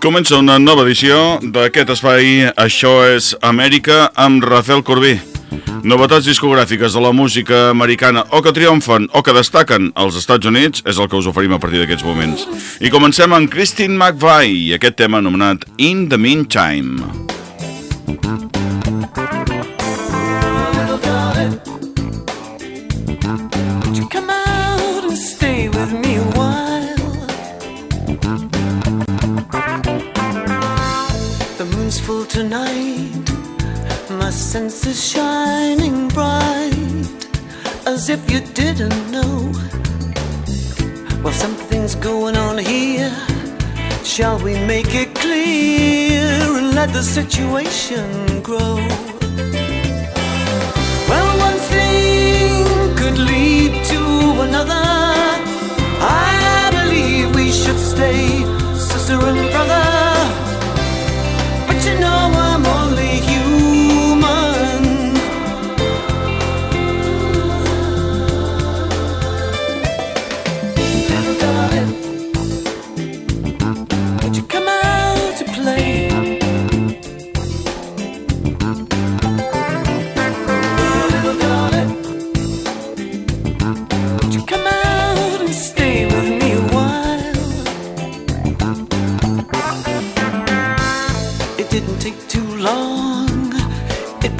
Comença una nova edició d'aquest espai Això és Amèrica amb Rafael Corbí. Novetats discogràfiques de la música americana o que triomfen o que destaquen als Estats Units és el que us oferim a partir d'aquests moments. I comencem amb Christine McVie i aquest tema anomenat In the Meantime. Senses shining bright as if you didn't know. Well, something's going on here. Shall we make it clear and let the situation grow? Well, one thing could lead to another. I believe we should stay sister and brother.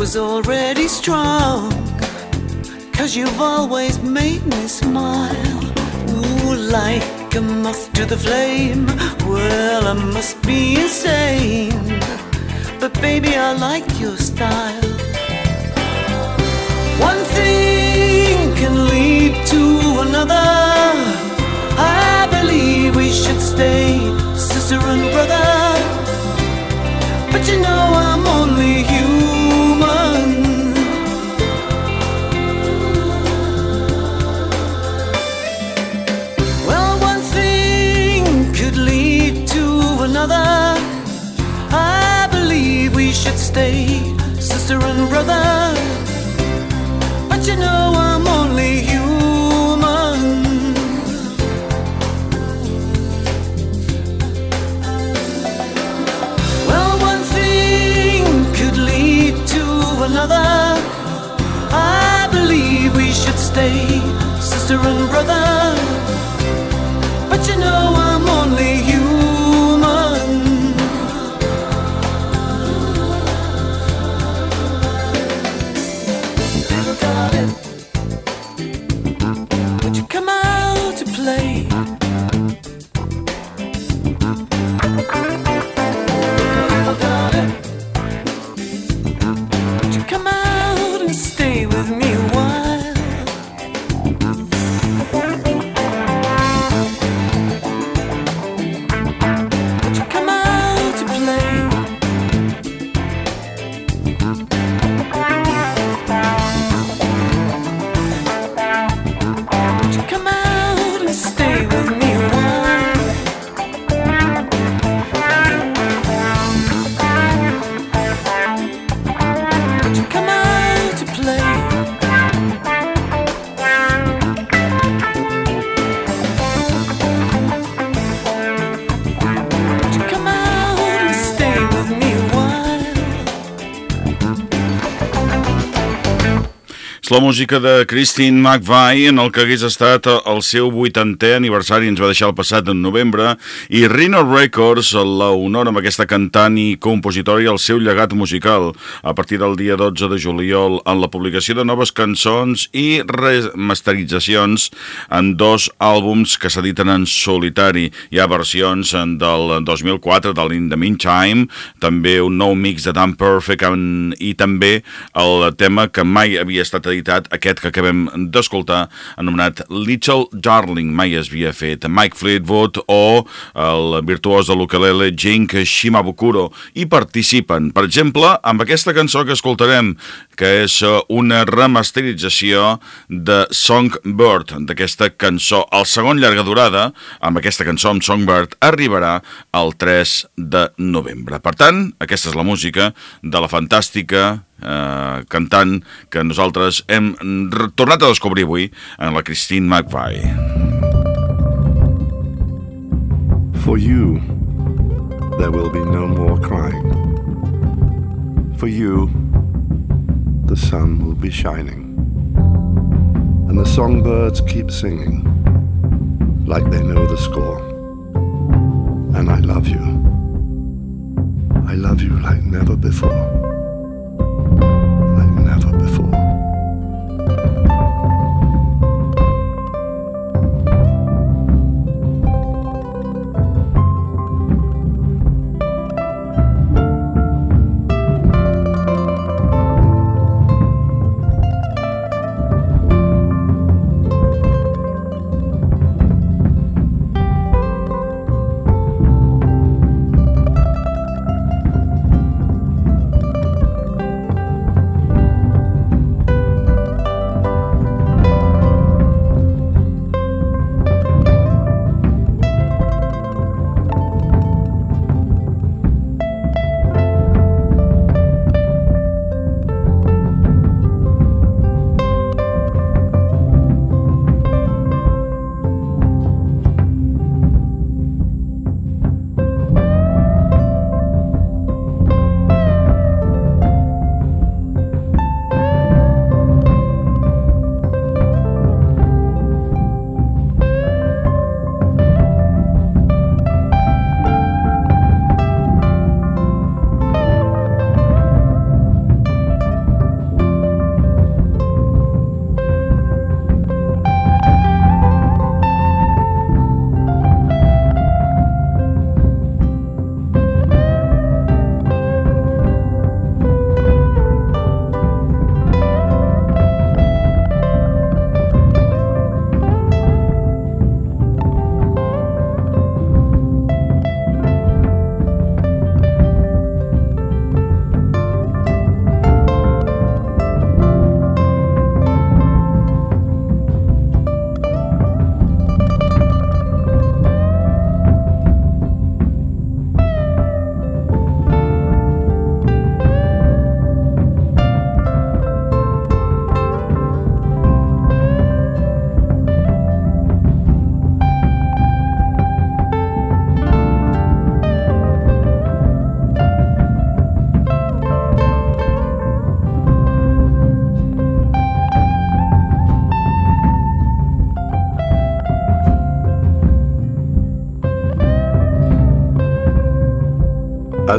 Was already strong. Cause you've always made me smile. Ooh, like a moth to the flame. Well, I must be insane. But baby, I like your style. One thing can lead to another. I believe we should stay sister and brother. But you know I'm stay sister and brother. But you know I'm only human. Well, one thing could lead to another. I believe we should stay sister and brother. La música de Christine McVie en el que hagués estat el seu 80è aniversari, ens va deixar el passat en novembre, i Rhino Records l'honor amb aquesta cantant i compositora i el seu llegat musical a partir del dia 12 de juliol en la publicació de noves cançons i remasteritzacions en dos àlbums que s'editen en solitari. Hi ha versions del 2004 del In the Meantime, també un nou mix de Dan Perfect i també el tema que mai havia estat editat editat aquest que acabem d'escoltar, anomenat Little Darling, mai es havia fet Mike Fleetwood o el virtuós de l'ukelele Jink Shimabukuro, i participen, per exemple, amb aquesta cançó que escoltarem, que és una remasterització de Songbird, d'aquesta cançó. El segon llarga durada, amb aquesta cançó, amb Songbird, arribarà el 3 de novembre. Per tant, aquesta és la música de la fantàstica eh, cantant que nosaltres hem tornat a descobrir avui en la Christine McVie. For you, there will be no more crying. For you, the sun will be shining. And the songbirds keep singing like they know the score. And I love you. I love you like never before.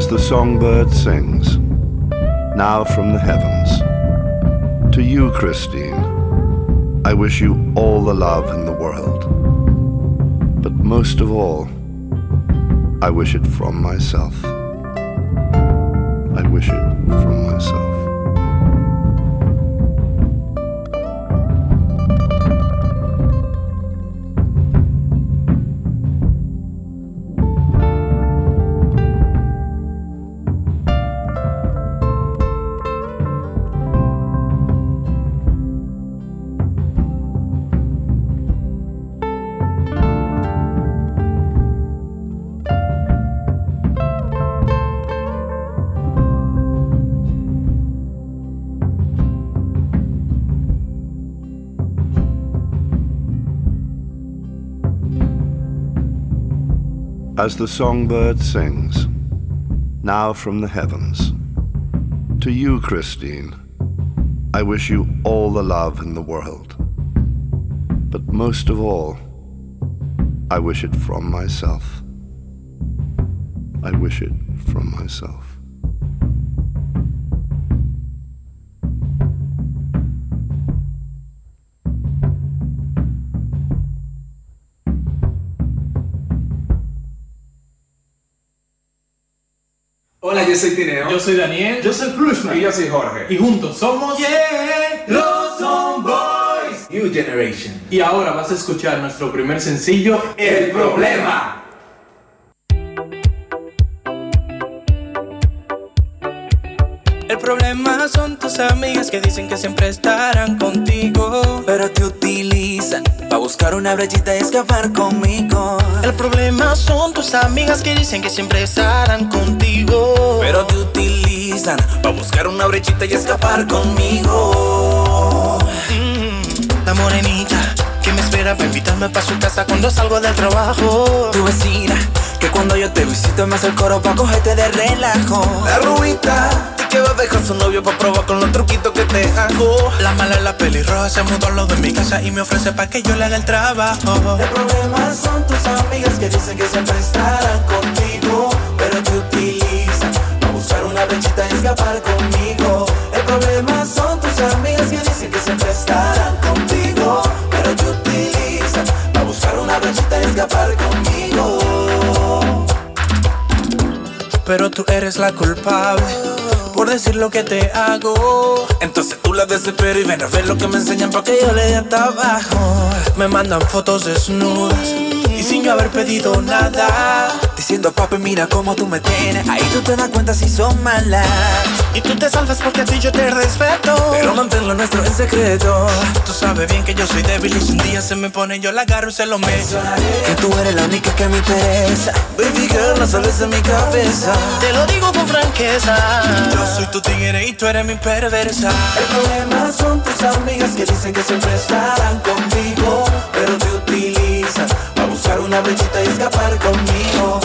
As the songbird sings, now from the heavens. To you, Christine, I wish you all the love in the world. But most of all, I wish it from myself. As the songbird sings, now from the heavens. To you, Christine, I wish you all the love in the world. But most of all, I wish it from myself. I wish it from myself. Yo soy Tineo. Yo soy Daniel. Yo soy Krishna. Y yo soy Jorge. Y juntos somos. Yeah, los son boys. New Generation. Y ahora vas a escuchar nuestro primer sencillo, El Problema. El problema son tus amigas que dicen que siempre estarán contigo, pero te utilizan para buscar una brechita y escapar conmigo. El problema son tus amigas que dicen que siempre estarán contigo, pero te utilizan para buscar una brechita y escapar conmigo. Mm, la morenita espera para invitarme para su casa cuando salgo del trabajo. Tu vecina, que cuando yo te visito me hace el coro pa' cogerte de relajo. La rubita, que va a dejar su novio pa' probar con los truquitos que te hago. La mala, la pelirroja se mudó al lado de mi casa y me ofrece pa' que yo le haga el trabajo. El problema son tus amigas que dicen que siempre estarán contigo, pero te utilizan para buscar una brechita y escapar conmigo. Escapar conmigo. Pero tú eres la culpable por decir lo que te hago. Entonces tú la desespero y ven a ver lo que me enseñan porque yo le di hasta abajo. Me mandan fotos desnudas y sin yo haber pedido nada. Diciendo, papi, mira cómo tú me tienes. Ahí tú te das cuenta si son malas. Y tú te salvas porque a ti yo te respeto. Pero manténlo nuestro en secreto. Tú sabes bien que yo soy débil y si un día se me pone, yo la agarro y se lo meto. Que tú eres la única que me interesa. Baby girl, no sales de mi cabeza. Te lo digo con franqueza. Yo soy tu tigre y tú eres mi perversa. El problema son tus amigas que dicen que siempre estarán contigo, pero utilizan Echar una flechita y escapar conmigo.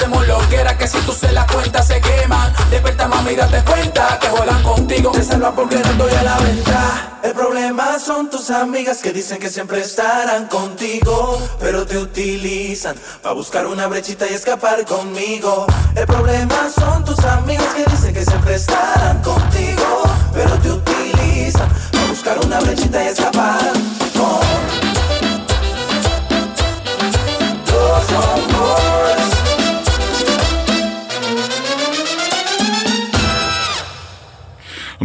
Hacemos lo que era, que si tú se la cuenta se queman. Despierta mami, date cuenta Que juegan contigo, te salva porque no estoy a la venta. El problema son tus amigas que dicen que siempre estarán contigo Pero te utilizan para buscar una brechita y escapar conmigo. El problema son tus amigas que dicen que siempre estarán contigo Pero te utilizan para buscar una brechita y escapar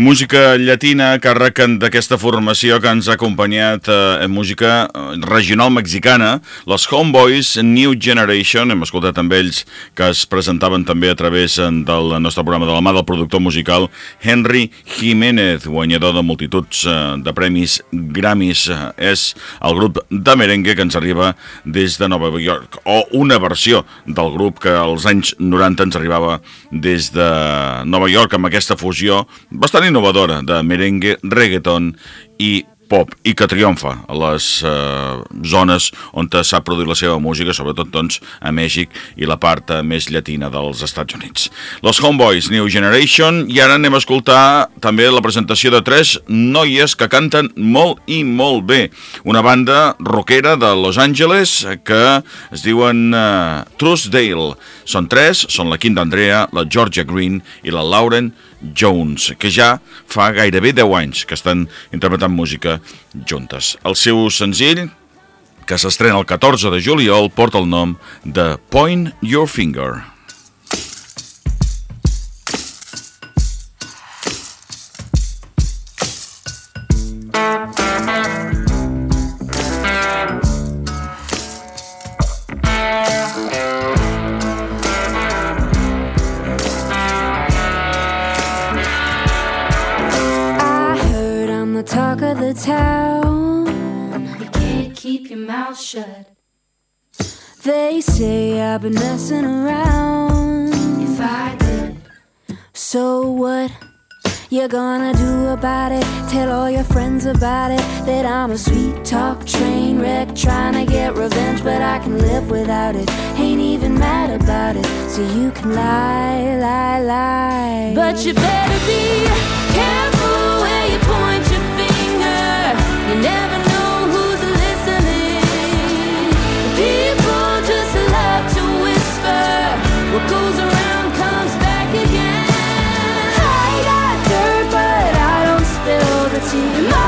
Música llatina, càrrec d'aquesta formació que ens ha acompanyat eh, en música eh, regional mexicana, los Homeboys New Generation, hem escoltat amb ells que es presentaven també a través eh, del nostre programa de la mà del productor musical Henry Jiménez, guanyador de multituds eh, de premis Grammys. Eh, és el grup de merengue que ens arriba des de Nova York, o una versió del grup que als anys 90 ens arribava des de Nova York amb aquesta fusió bastant innovadora de merengue, reggaeton i pop i que triomfa a les eh, zones on s'ha produït la seva música, sobretot doncs a Mèxic i la part eh, més llatina dels Estats Units. Los Homeboys New Generation i ara anem a escoltar també la presentació de tres noies que canten molt i molt bé. Una banda rockera de Los Angeles que es diuen eh, Truesdale. Són tres, són la Kim d'Andrea, la Georgia Green i la Lauren Jones, que ja fa gairebé 10 anys que estan interpretant música juntes. El seu senzill, que s'estrena el 14 de juliol, porta el nom de Point Your Finger. They say I've been messing around. If I did, So what? You're gonna do about it? Tell all your friends about it. That I'm a sweet talk train wreck trying to get revenge, but I can live without it. Ain't even mad about it. So you can lie, lie, lie. But you better be see my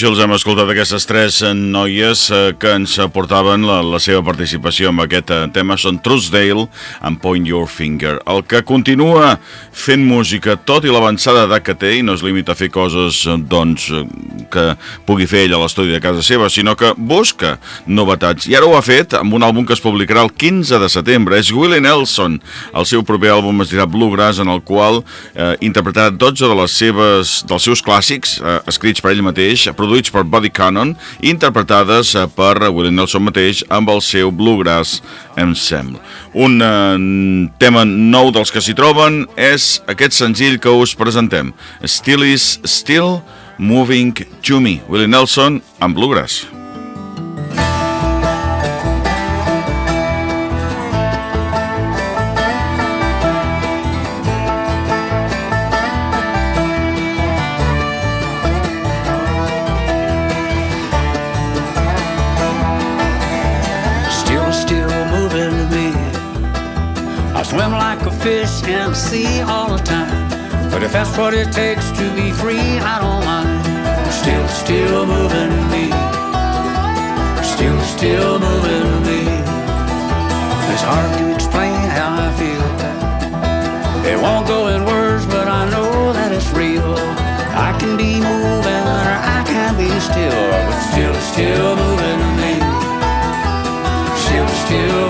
Els hem escoltat aquestes tres noies eh, que ens aportaven la, la seva participació en aquest eh, tema. Són Truesdale and Point Your Finger. El que continua fent música, tot i l'avançada edat que té, i no es limita a fer coses eh, doncs, que pugui fer ell a l'estudi de casa seva, sinó que busca novetats. I ara ho ha fet amb un àlbum que es publicarà el 15 de setembre. És Willie Nelson. El seu proper àlbum es dirà Bluegrass, en el qual eh, interpretarà 12 de les seves, dels seus clàssics, eh, escrits per ell mateix, produïts per Buddy Cannon, i interpretades eh, per Willie Nelson mateix amb el seu Bluegrass Ensemble. Un eh, tema nou dels que s'hi troben és aquest senzill que us presentem. Still is still moving to me. Willie Nelson amb Bluegrass. The all the time. But if that's what it takes to be free, I don't mind. Still, still moving me. Still, still moving me. It's hard to explain how I feel. It won't go in words, but I know that it's real. I can be moving or I can be still, but still, still moving me still, still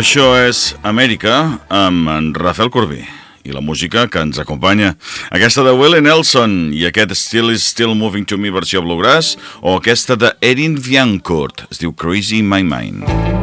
Això és Amèrica amb en Rafael Corbí i la música que ens acompanya. Aquesta de Willie Nelson i aquest Still is Still Moving to Me versió Bluegrass o aquesta de Erin Viancourt, es diu Crazy My Mind.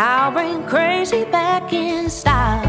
I'll bring crazy back in style.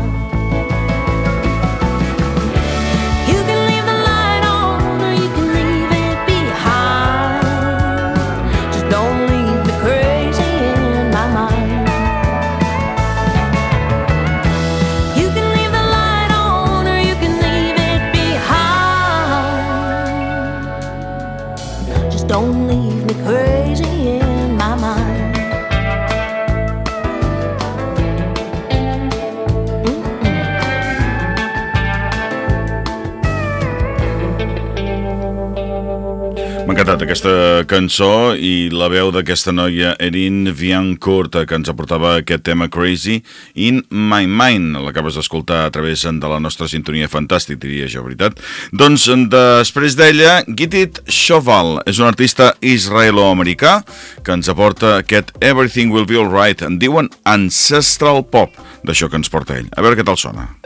agradat aquesta cançó i la veu d'aquesta noia Erin Viancourt que ens aportava aquest tema Crazy in My Mind, l'acabes d'escoltar a través de la nostra sintonia fantàstic, diria jo, veritat. Doncs després d'ella, Gitit Shoval és un artista israelo-americà que ens aporta aquest Everything Will Be Alright, en diuen Ancestral Pop, d'això que ens porta ell. A veure què tal sona.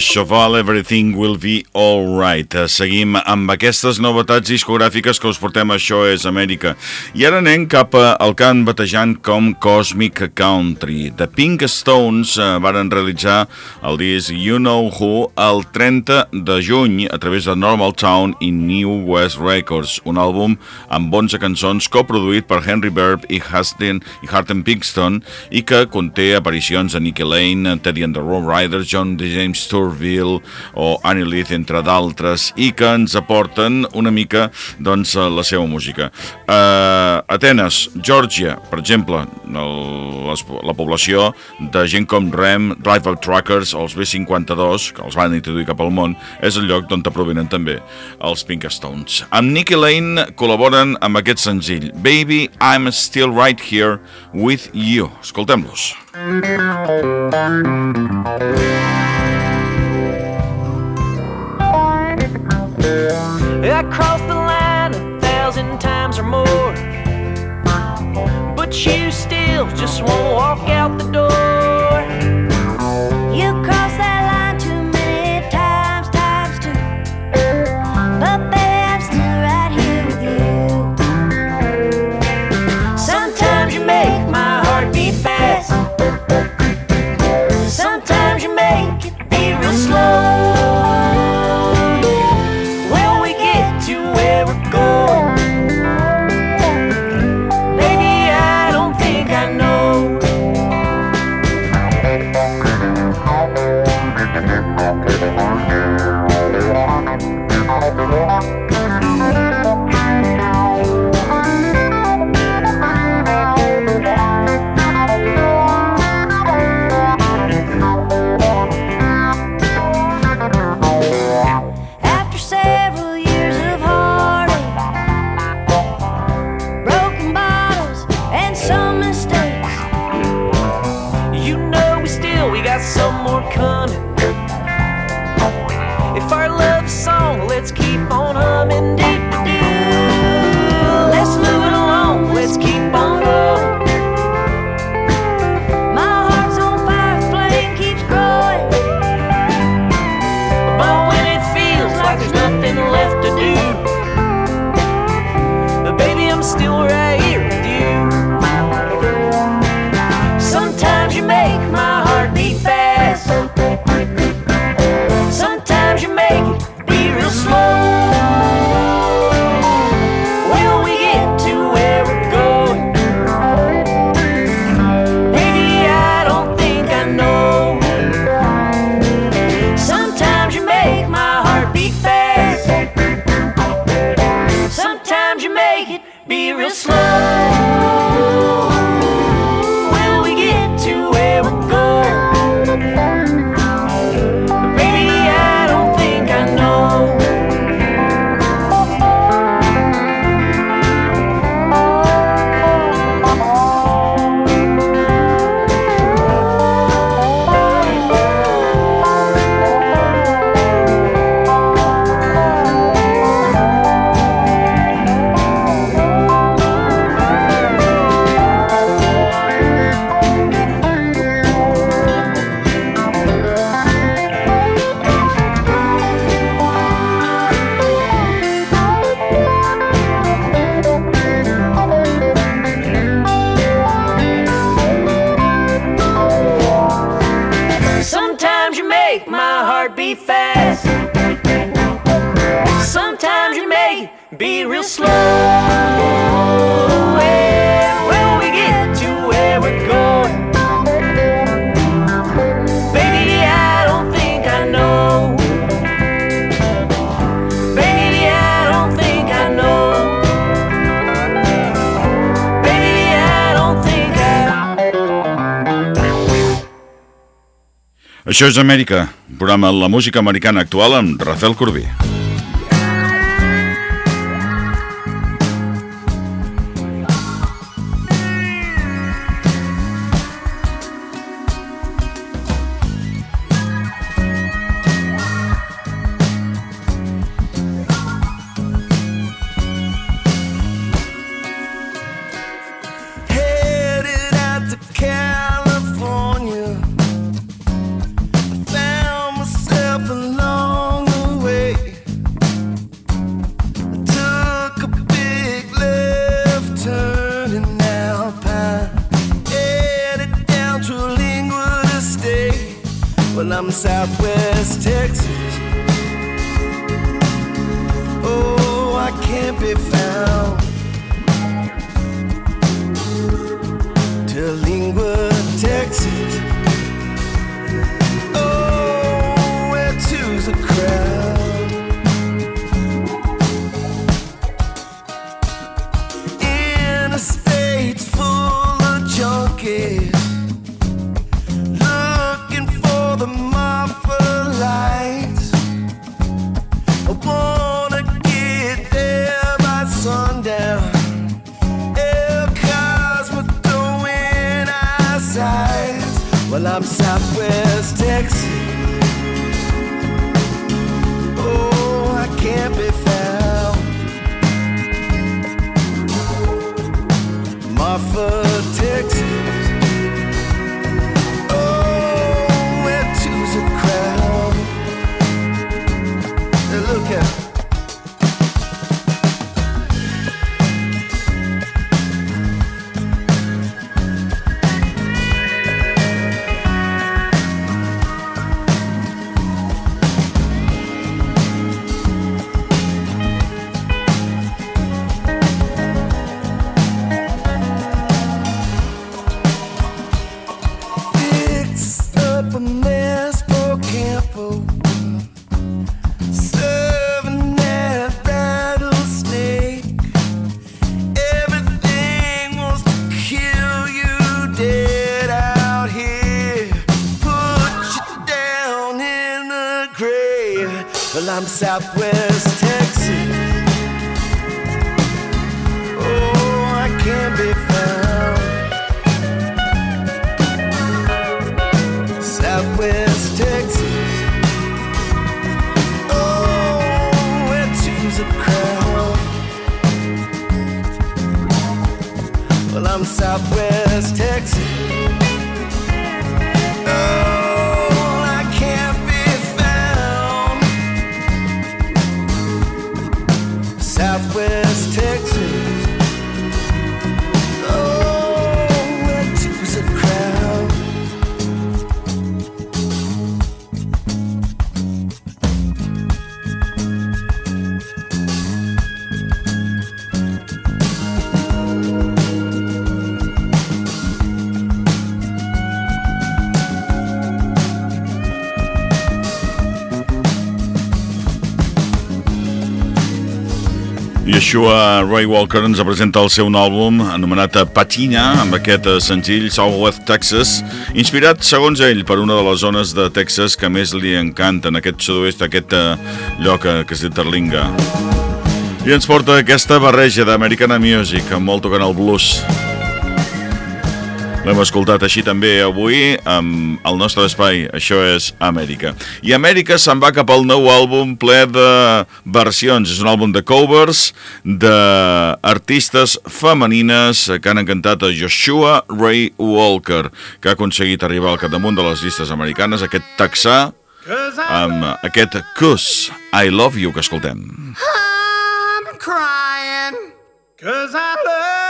Bush Cheval, Everything Will Be Alright. Seguim amb aquestes novetats discogràfiques que us portem Això és Amèrica. I ara anem cap a- al cant batejant com Cosmic Country. The Pink Stones eh, varen realitzar el disc You Know Who el 30 de juny a través de Normal Town i New West Records, un àlbum amb 11 cançons coproduït per Henry Burb i Huston i Harten Pinkston i que conté aparicions de Nicky Lane, Teddy and the Road Riders, John D. James Turville o Annie Leith, entre d'altres, i que ens aporten una mica doncs, eh, la seva música. Uh, Atenes, Georgia, per exemple, el, les, la població de gent com Rem, Drive-Up Truckers o els B-52, que els van introduir cap al món, és el lloc d'on provenen també els Pink Stones. Amb Nicky Lane col·laboren amb aquest senzill, Baby, I'm Still Right Here With You. Escoltem-los. I crossed the line a thousand times or more. But you still just won't walk out the door. Això és Amèrica, programa La música americana actual amb Rafael Corbí. Yeshua Ray Walker ens presenta el seu nou àlbum anomenat Patina, amb aquest eh, senzill Southwest Texas, inspirat, segons ell, per una de les zones de Texas que més li encanten, aquest sud-oest, aquest eh, lloc eh, que es diu Terlinga. I ens porta aquesta barreja d'Americana Music, amb molt tocant el blues. L'hem escoltat així també avui amb el nostre espai, això és Amèrica. I Amèrica se'n va cap al nou àlbum ple de versions. És un àlbum de covers d'artistes femenines que han encantat a Joshua Ray Walker, que ha aconseguit arribar al capdamunt de les llistes americanes, aquest texà, amb aquest Cuss, I Love You, que escoltem. I'm crying cause I love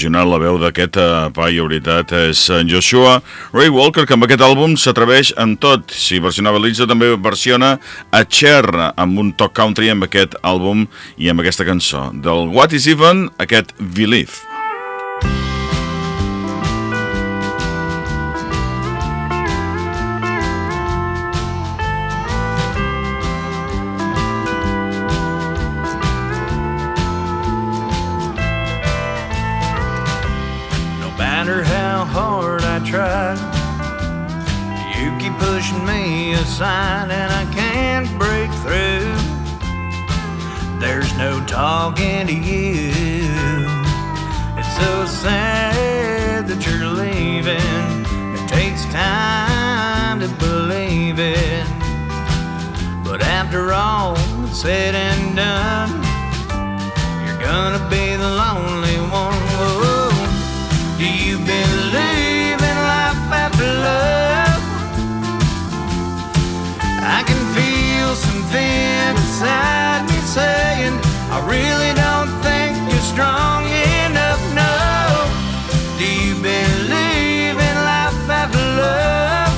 Impressionant la veu d'aquest uh, paio, veritat, és en Joshua Ray Walker, que amb aquest àlbum s'atreveix en tot. Si versionava Lisa, també versiona a Cher amb un toc country amb aquest àlbum i amb aquesta cançó. Del What is Even, aquest Believe. Pushing me aside and I can't break through. There's no talking to you. It's so sad that you're leaving. It takes time to believe it. But after all said and done, you're gonna be the lonely one. Do you believe something inside me saying, I really don't think you're strong enough. No. Do you believe in life after love?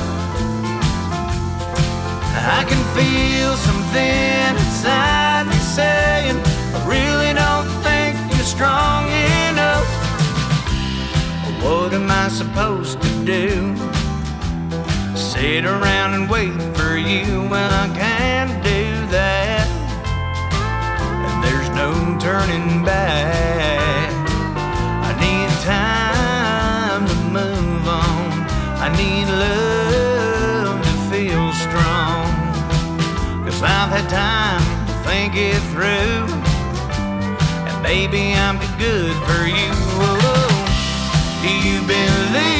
I can feel something inside me saying, I really don't think you're strong enough. What am I supposed to do? Sit around and wait for you when I can't turning back. I need time to move on. I need love to feel strong. Cause I've had time to think it through. And maybe I'm too good for you. Whoa. Do you believe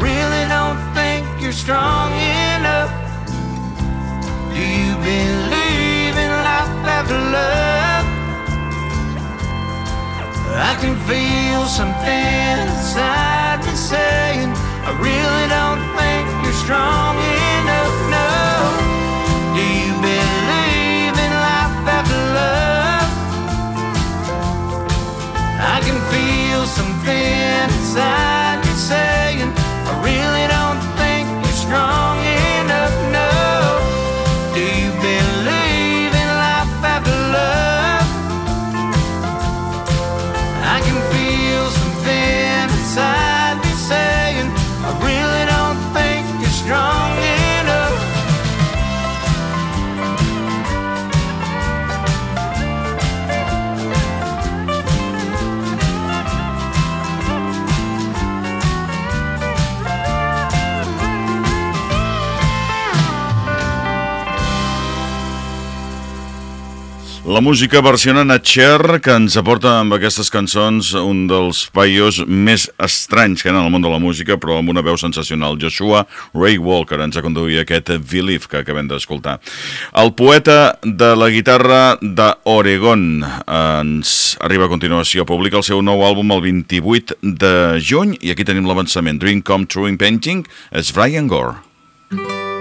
really don't think you're strong enough. Do you believe in life after love? I can feel something inside me saying, I really don't think you're strong enough. No. Do you believe in life after love? I can feel something inside me saying, reeling La música versionant a Cher, que ens aporta amb aquestes cançons un dels paios més estranys que hi ha en el món de la música, però amb una veu sensacional. Joshua Ray Walker ens ha conduït aquest Believe que acabem d'escoltar. El poeta de la guitarra d'Oregon ens arriba a continuació. Publica el seu nou àlbum el 28 de juny i aquí tenim l'avançament. Dream Come True in Painting és Brian Gore. each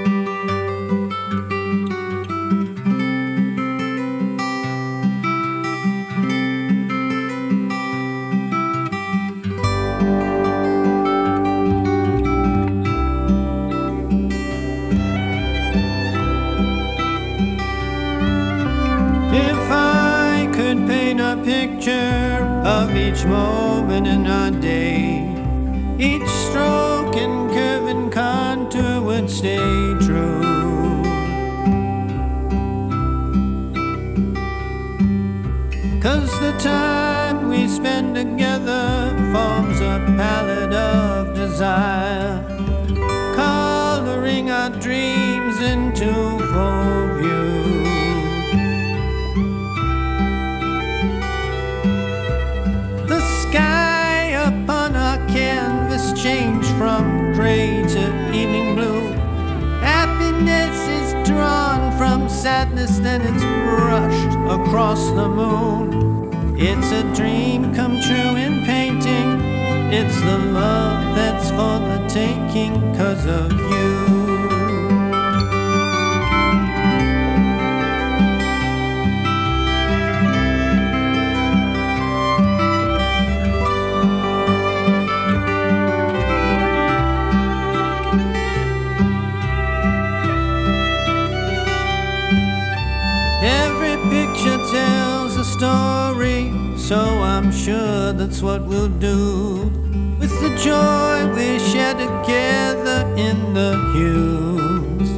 Each stroke and curve and contour would stay true. Cause the time we spend together forms a palette of desire, coloring our dreams into from gray to evening blue. Happiness is drawn from sadness, then it's brushed across the moon. It's a dream come true in painting. It's the love that's for the taking cause of you. I'm sure that's what we'll do. With the joy we share together in the hues.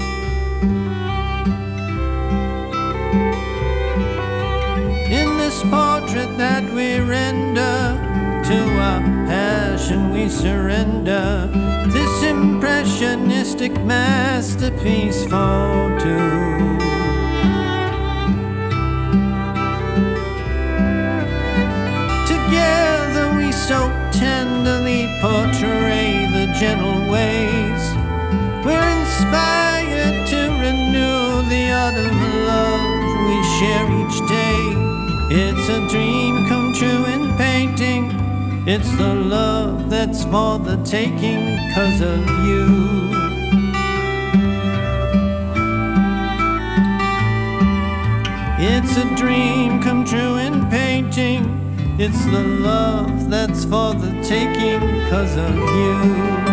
In this portrait that we render, to our passion we surrender. This impressionistic masterpiece for two. So tenderly portray the gentle ways. We're inspired to renew the of love we share each day. It's a dream come true in painting. It's the love that's for the taking cause of you. It's a dream come true in painting. It's the love that's for the taking cause of you.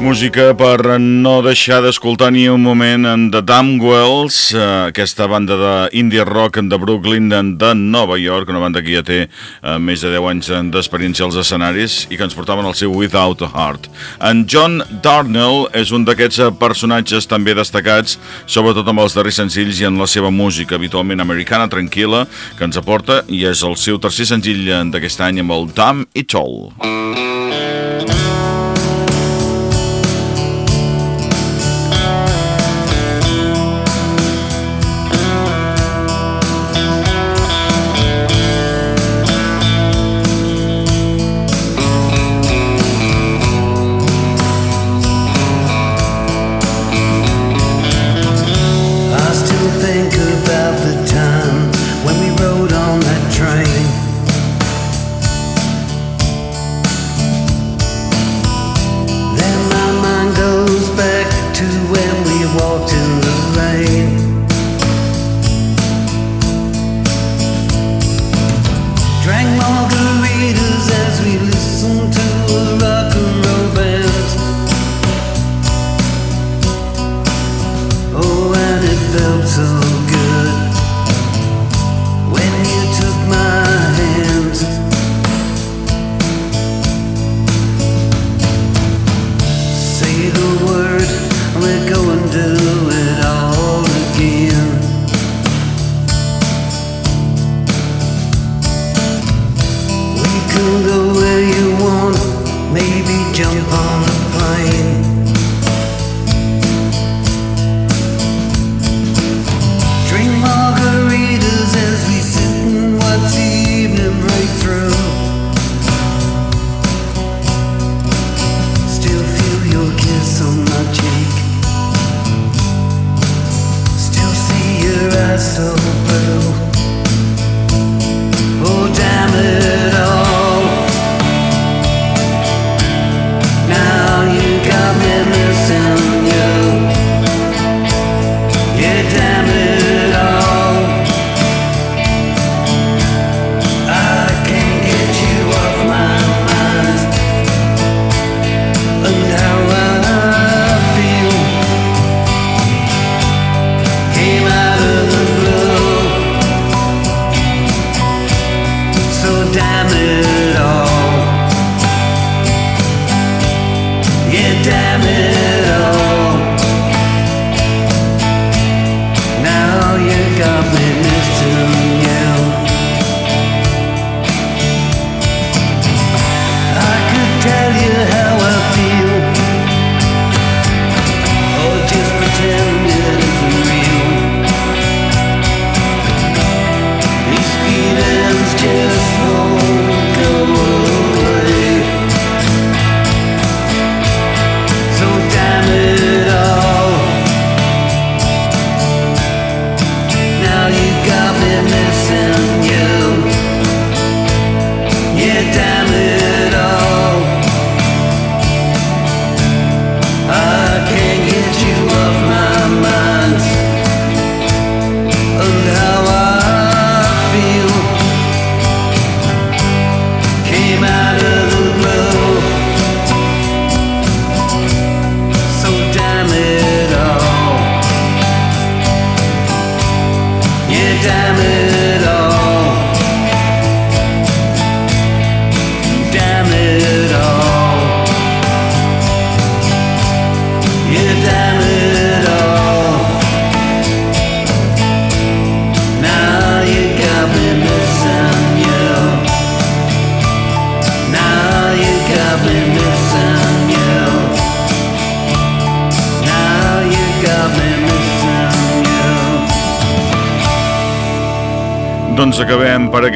Música per no deixar d'escoltar ni un moment en The Damnwells, eh, aquesta banda d'indie rock de Brooklyn, de Nova York, una banda que ja té eh, més de 10 anys d'experiència als escenaris i que ens portaven el seu Without a Heart. En John Darnell és un d'aquests personatges també destacats, sobretot amb els darrers senzills i en la seva música habitualment americana, tranquil·la, que ens aporta i és el seu tercer senzill d'aquest any amb el Damn It All. I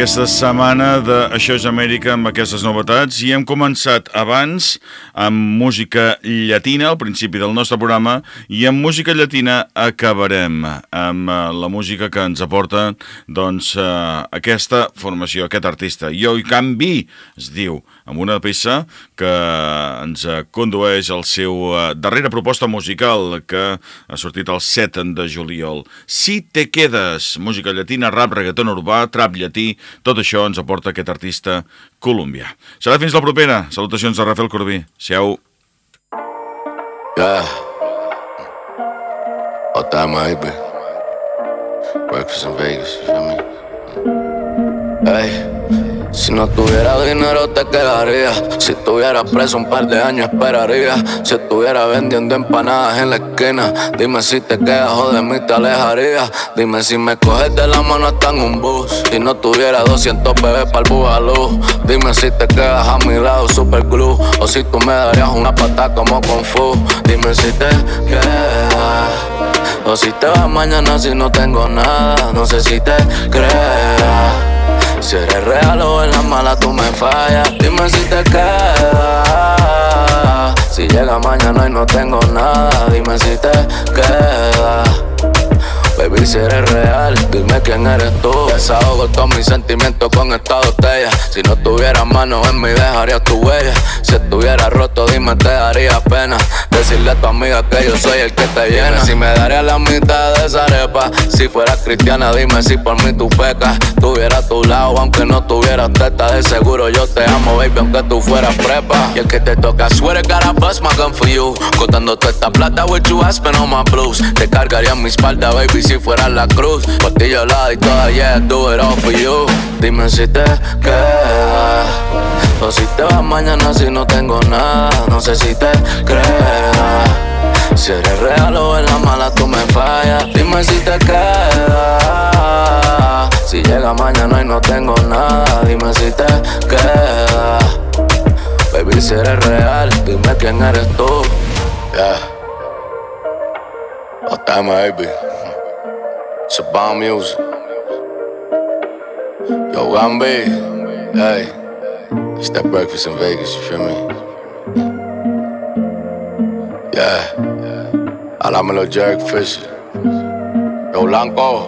aquesta setmana de Això és Amèrica amb aquestes novetats i hem començat abans amb música llatina al principi del nostre programa i amb música llatina acabarem amb eh, la música que ens aporta doncs eh, aquesta formació, aquest artista. I Canvi es diu, amb una peça que ens condueix al seu eh, darrera proposta musical que ha sortit el 7 de juliol. Si te quedes, música llatina, rap, reggaeton urbà, trap llatí, tot això ens aporta aquest artista colombià. Serà fins la propera. Salutacions de Rafael Corbí. Siau. Yeah. All time, baby. Breakfast in Vegas, you feel me? Hey. Si no tuviera dinero te quedaría. Si estuviera preso un par de años esperaría. Si estuviera vendiendo empanadas en la esquina. Dime si te quedas o de mí te alejaría. Dime si me coges de la mano hasta en un bus. Si no tuviera 200 bebés para el. Dime si te quedas a mi lado super glue. O si tú me darías una patada como Kung Fu. Dime si te quedas. O si te vas mañana si no tengo nada. No sé si te creas. Si eres real o en la mala tú me fallas, dime si te quedas. Si llega mañana y no tengo nada, dime si te quedas. Baby, si eres real, dime quién eres tú. Desahogo todos mis sentimientos con esta botella. Si no tuviera manos en mí, dejaría tu huella. Si estuviera roto, dime, te daría pena. Decirle a tu amiga que yo soy el que te llena. Si me daría la mitad de esa arepa. Si fuera cristiana, dime si por mí tú pecas. Tuviera a tu lado, aunque no tuvieras teta. De seguro yo te amo, baby, aunque tú fueras prepa. Y el que te toca, God, I bust my gun for you. Contando toda esta plata, with you, I spend on my blues. Te cargaría en mi espalda, baby, si fuera la cruz. Por ti yo la y toda, yeah, do it all for you. Dime si te quedas. O si te vas mañana si no tengo nada. No sé si te creas. Si eres real o en la mala tú me fallas. Dime si te quedas. Si llega mañana y no tengo nada. Dime si te quedas. Baby, si eres real, dime quién eres tú. Yeah. Time, baby. It's a bomb music. Yo, Gambi. Hey. It's that breakfast in Vegas, you feel me? Yeah. Háblamelo, Jack Fisher. Yo, Blanco.